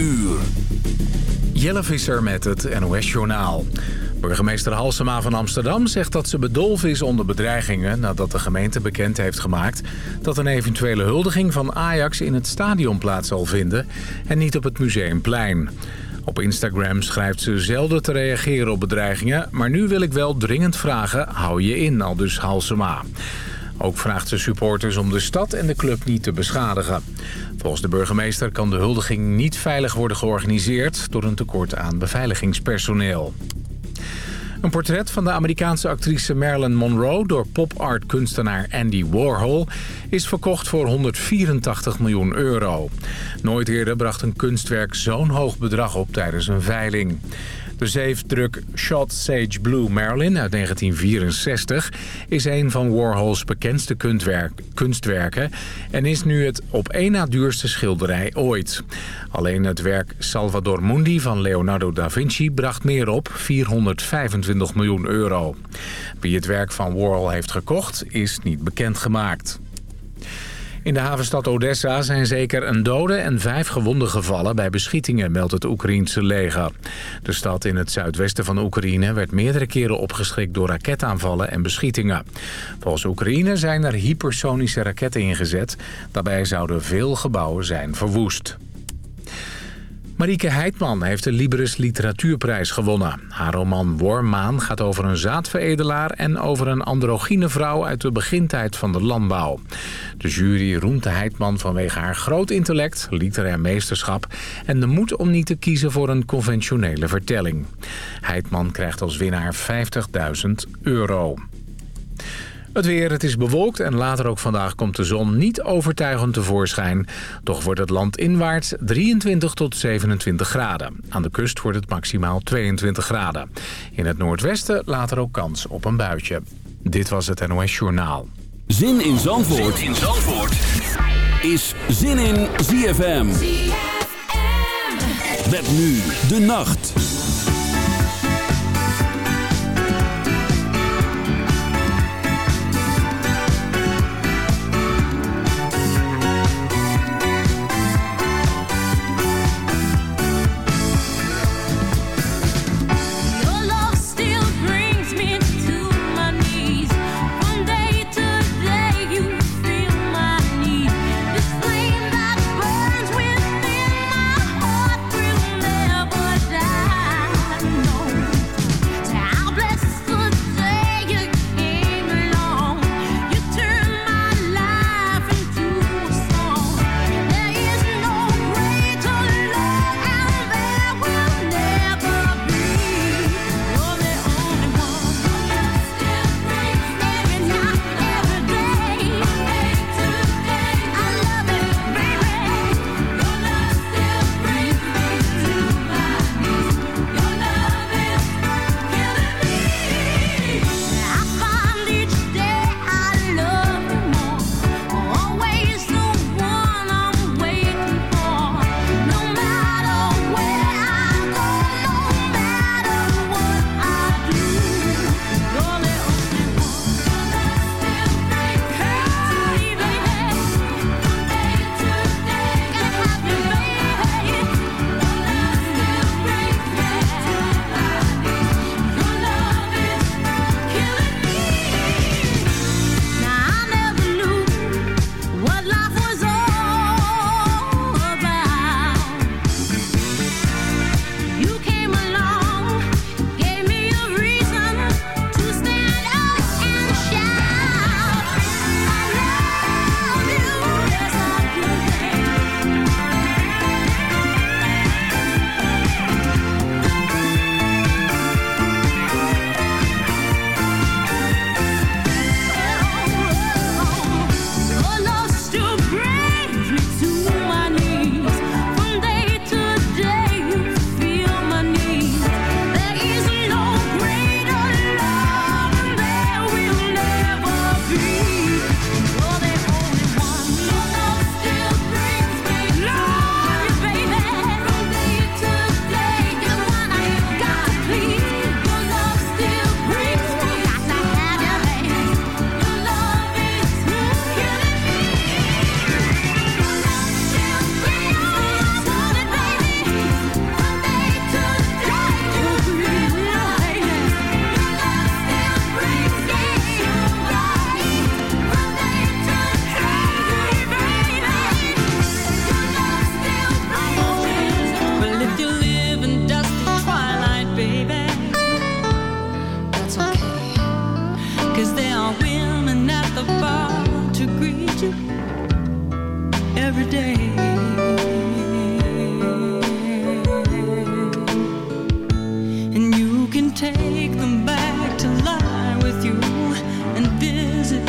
uur. Jelle Visser met het NOS-journaal. Burgemeester Halsema van Amsterdam zegt dat ze bedolven is onder bedreigingen... nadat de gemeente bekend heeft gemaakt dat een eventuele huldiging van Ajax in het stadion plaats zal vinden... en niet op het Museumplein. Op Instagram schrijft ze zelden te reageren op bedreigingen... maar nu wil ik wel dringend vragen, hou je in, al dus Halsema. Ook vraagt ze supporters om de stad en de club niet te beschadigen. Volgens de burgemeester kan de huldiging niet veilig worden georganiseerd... door een tekort aan beveiligingspersoneel. Een portret van de Amerikaanse actrice Marilyn Monroe... door pop-art kunstenaar Andy Warhol... is verkocht voor 184 miljoen euro. Nooit eerder bracht een kunstwerk zo'n hoog bedrag op tijdens een veiling. De zeefdruk Shot Sage Blue Marilyn uit 1964 is een van Warhol's bekendste kunstwerken en is nu het op één na duurste schilderij ooit. Alleen het werk Salvador Mundi van Leonardo da Vinci bracht meer op, 425 miljoen euro. Wie het werk van Warhol heeft gekocht is niet bekendgemaakt. In de havenstad Odessa zijn zeker een dode en vijf gewonden gevallen bij beschietingen, meldt het Oekraïense leger. De stad in het zuidwesten van Oekraïne werd meerdere keren opgeschrikt door raketaanvallen en beschietingen. Volgens Oekraïne zijn er hypersonische raketten ingezet. Daarbij zouden veel gebouwen zijn verwoest. Marieke Heitman heeft de Libris Literatuurprijs gewonnen. Haar roman Wormaan gaat over een zaadveredelaar... en over een androgyne vrouw uit de begintijd van de landbouw. De jury roemt de Heitman vanwege haar groot intellect, literair meesterschap... en de moed om niet te kiezen voor een conventionele vertelling. Heitman krijgt als winnaar 50.000 euro. Het weer, het is bewolkt en later ook vandaag komt de zon niet overtuigend tevoorschijn. Toch wordt het land inwaarts 23 tot 27 graden. Aan de kust wordt het maximaal 22 graden. In het noordwesten later ook kans op een buitje. Dit was het NOS Journaal. Zin in Zandvoort, zin in Zandvoort. is Zin in ZFM. ZFM. Met nu de nacht.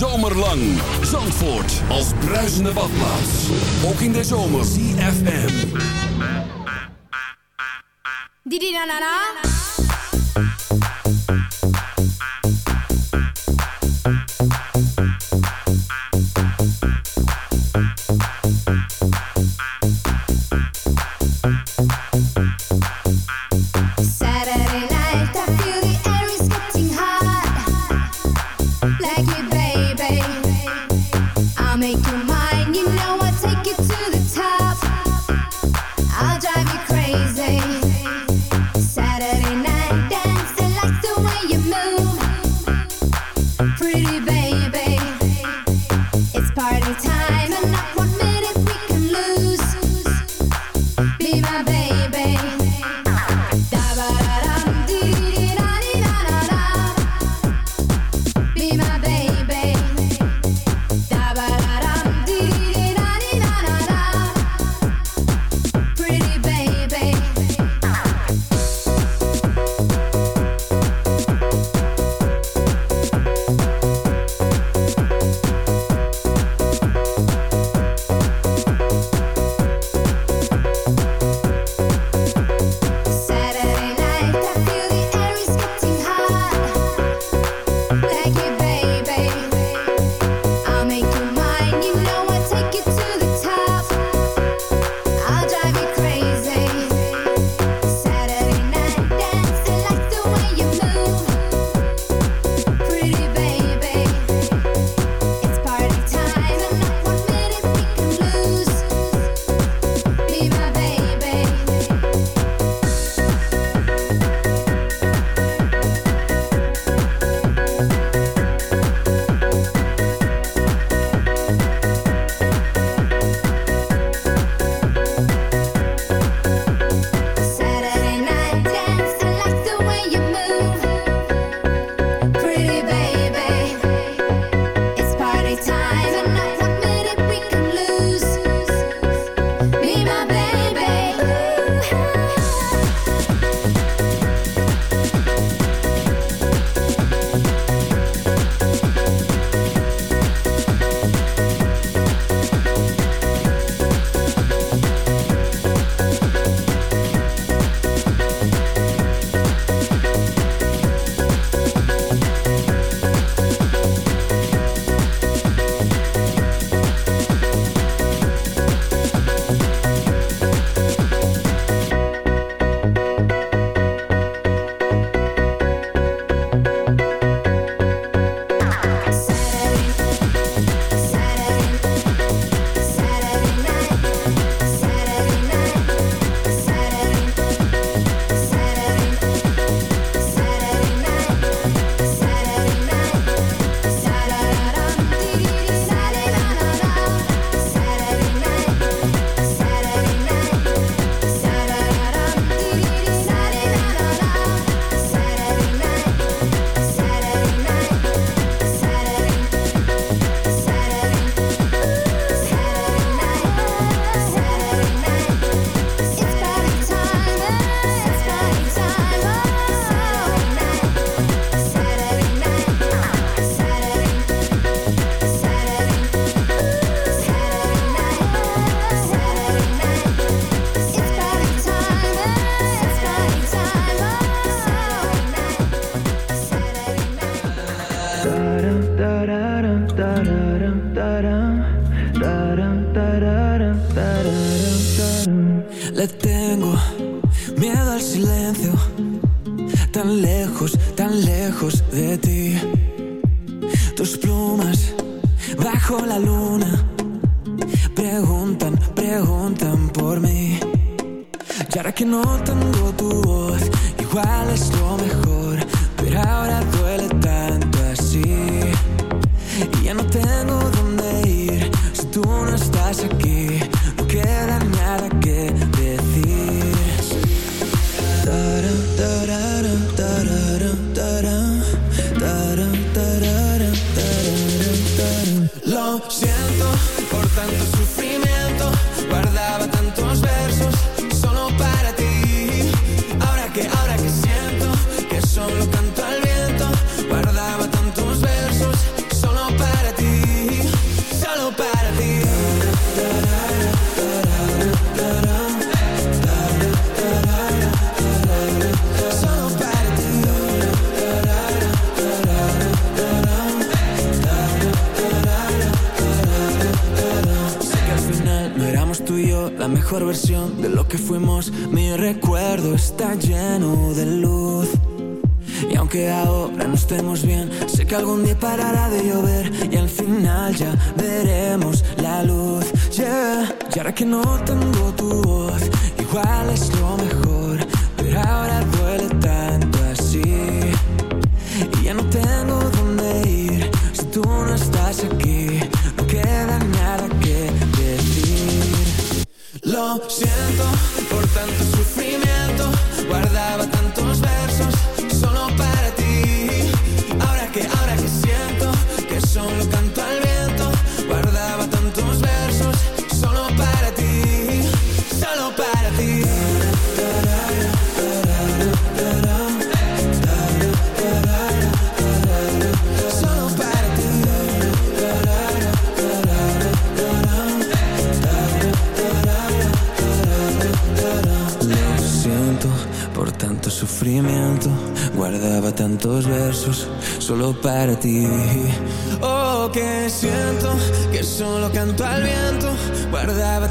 Hete zomer lang. Zandvoort als bruisende badplaats. Ook in de zomer. CFM. Didi na na na.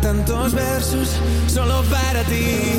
tantos versos solo para ti.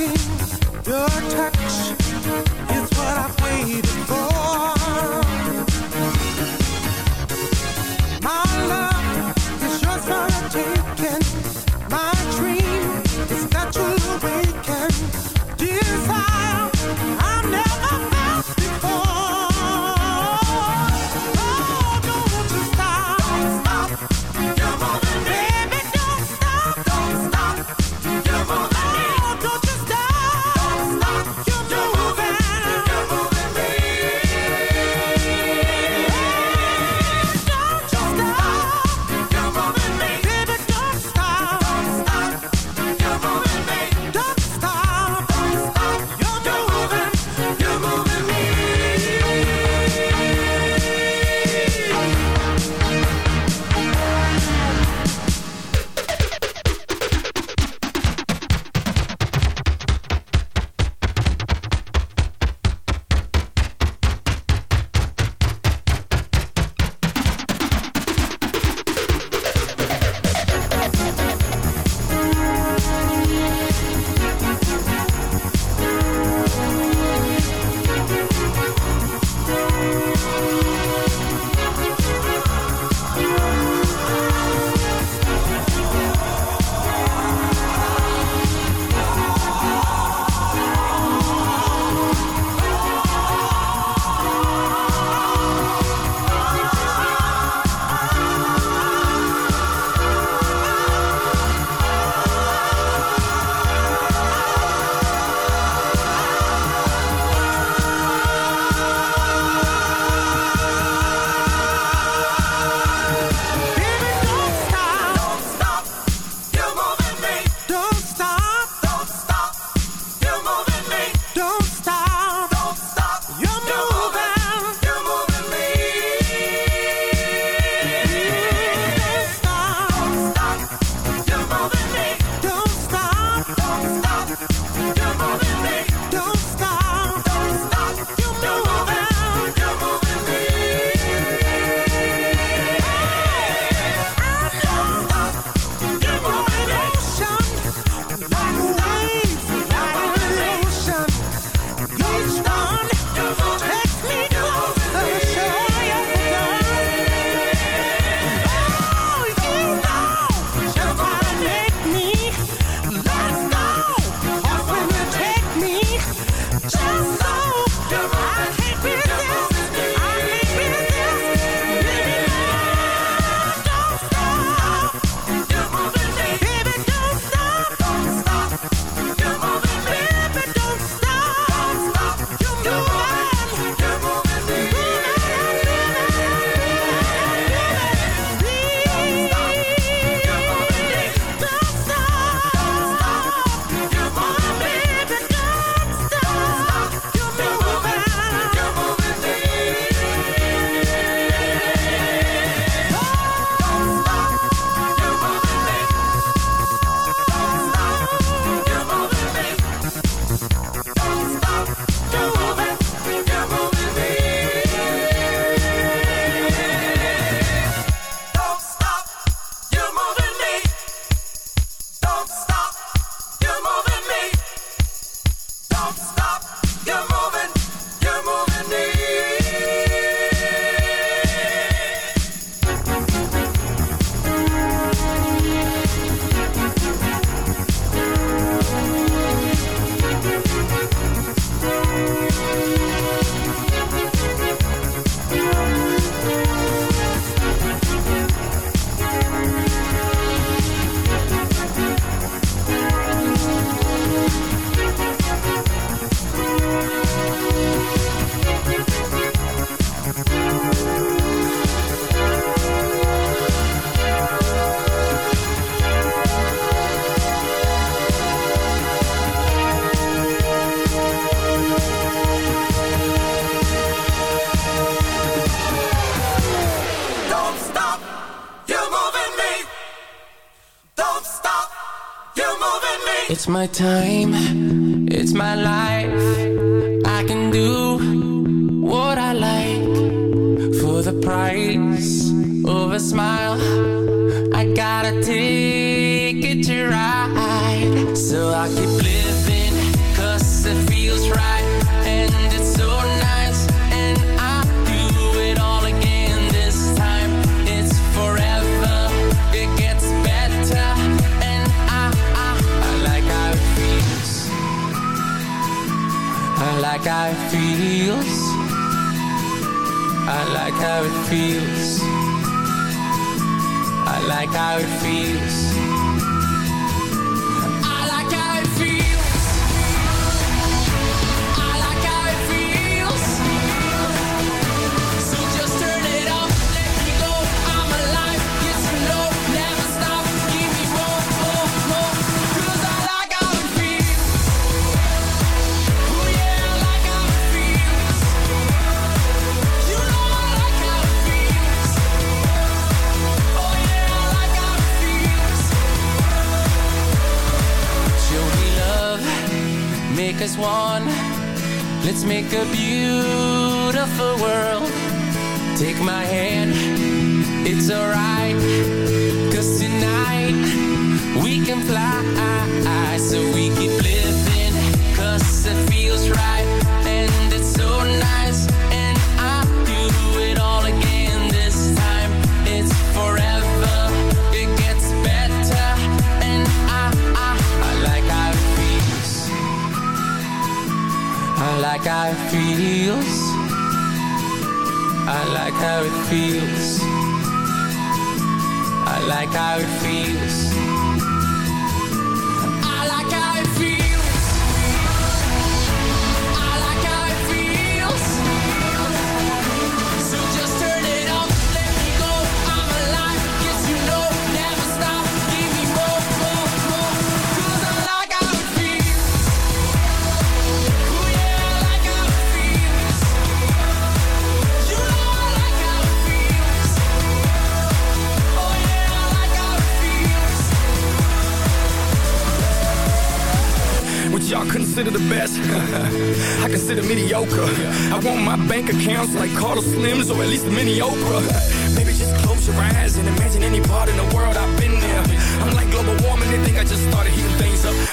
Your touch is what I've waited my time. feel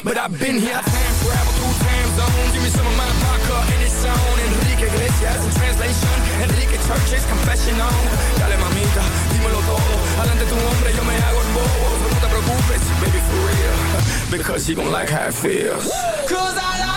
but I've been here. I time travel through time zones. Give me some of my vodka and it's on. Enrique Iglesias in translation. Enrique Church's confessional. Dale mamita, dímelo todo. Adelante tu hombre, yo me hago el bobo. No te preocupes, baby, for real. Because you gon' like how it feels. Cause I like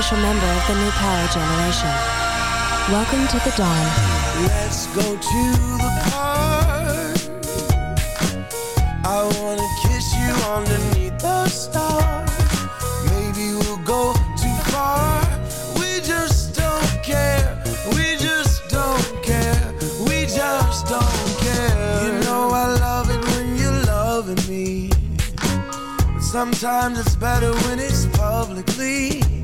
official member of the New Power Generation. Welcome to the dawn. Let's go to the park. I wanna kiss you underneath the stars. Maybe we'll go too far. We just don't care. We just don't care. We just don't care. You know I love it when you're loving me. But sometimes it's better when it's publicly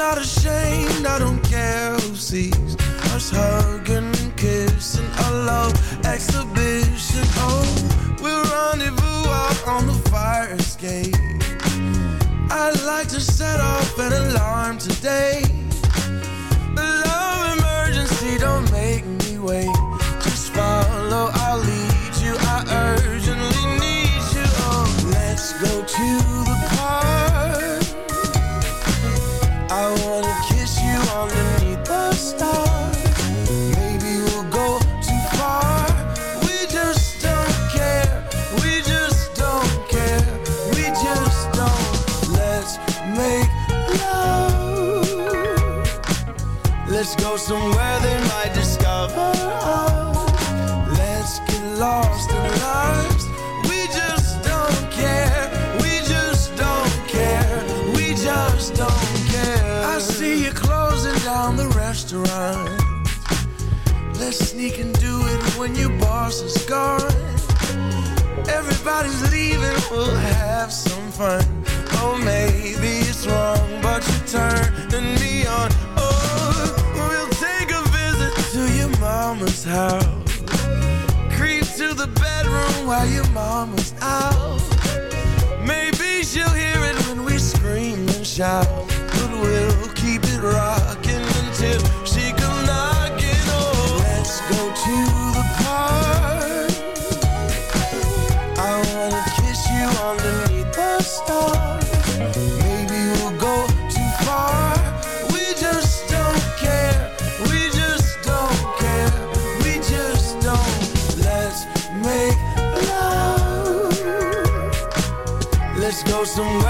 not ashamed, I don't care who sees us hugging and kissing. I love exhibition. Oh, we'll rendezvous out on the fire escape. I'd like to set off an alarm today house is gone. Everybody's leaving, we'll have some fun. Oh, maybe it's wrong, but you're turning me on. Oh, we'll take a visit to your mama's house. Creep to the bedroom while your mama's out. Maybe she'll hear it when we scream and shout. somewhere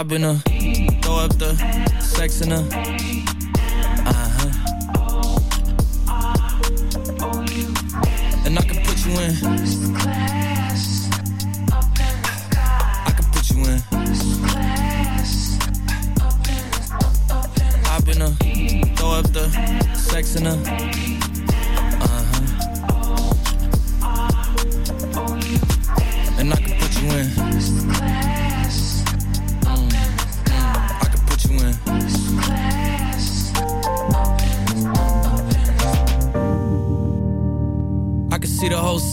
I've been a throw up the sex in a uh huh. And I can put you in.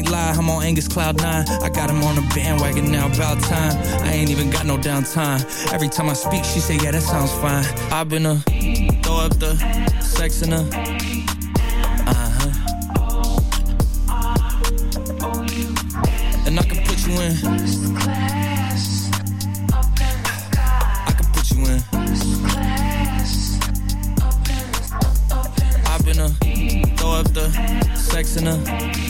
Can't lie, I'm on Angus Cloud 9. I got him on the bandwagon now, about time. I ain't even got no downtime. Every time I speak, she say, yeah, that sounds fine. I've been a throw up the sex in a uh-huh. And I can put you in. I can put you in. I've been a throw up the sex in a